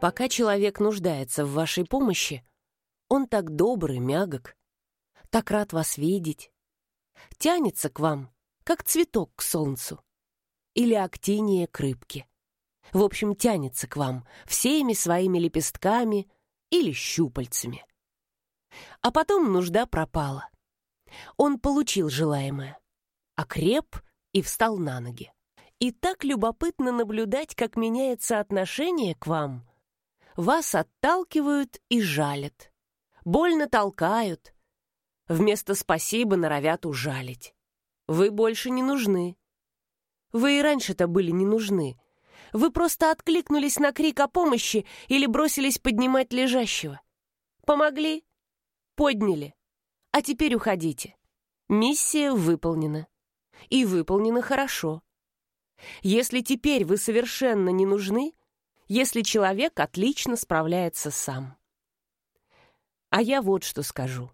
Пока человек нуждается в вашей помощи, он так добрый, мягок, так рад вас видеть, тянется к вам, как цветок к солнцу или актиния к рыбке. В общем, тянется к вам всеми своими лепестками или щупальцами. А потом нужда пропала. Он получил желаемое, окреп и встал на ноги. И так любопытно наблюдать, как меняется отношение к вам. Вас отталкивают и жалят. Больно толкают. Вместо «спасибо» норовят ужалить. Вы больше не нужны. Вы и раньше-то были не нужны. Вы просто откликнулись на крик о помощи или бросились поднимать лежащего. Помогли? Подняли. А теперь уходите. Миссия выполнена. И выполнена хорошо. Если теперь вы совершенно не нужны, если человек отлично справляется сам. А я вот что скажу.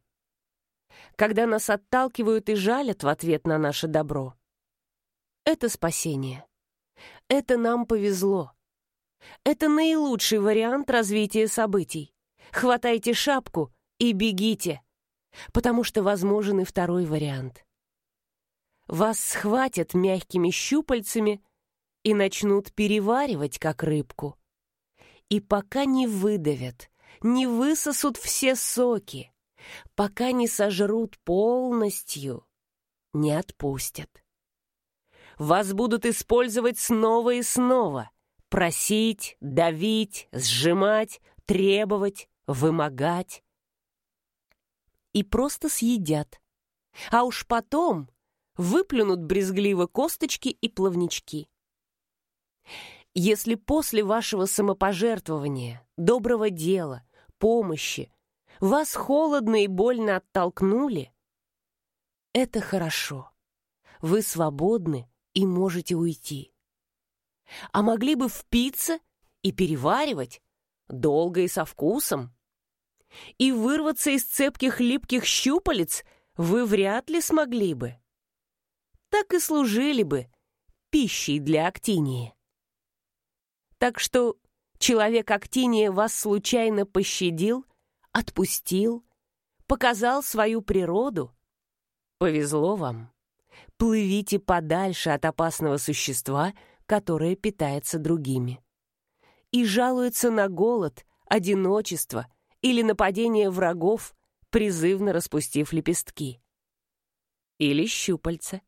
Когда нас отталкивают и жалят в ответ на наше добро, это спасение. Это нам повезло. Это наилучший вариант развития событий. Хватайте шапку и бегите, потому что возможен и второй вариант. Вас схватят мягкими щупальцами и начнут переваривать, как рыбку. И пока не выдавят, не высосут все соки, пока не сожрут полностью, не отпустят. Вас будут использовать снова и снова. Просить, давить, сжимать, требовать, вымогать. И просто съедят. А уж потом выплюнут брезгливо косточки и плавнички. Если после вашего самопожертвования, доброго дела, помощи вас холодно и больно оттолкнули, это хорошо. Вы свободны и можете уйти. А могли бы впиться и переваривать, долго и со вкусом. И вырваться из цепких липких щупалец вы вряд ли смогли бы. Так и служили бы пищей для актинии. Так что человек актиния вас случайно пощадил, отпустил, показал свою природу. Повезло вам плывите подальше от опасного существа, которое питается другими. И жалуются на голод, одиночество или нападение врагов, призывно распустив лепестки. Или щупальца.